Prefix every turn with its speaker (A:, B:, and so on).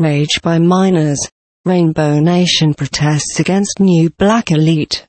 A: Rage by miners. Rainbow Nation protests against new black elite.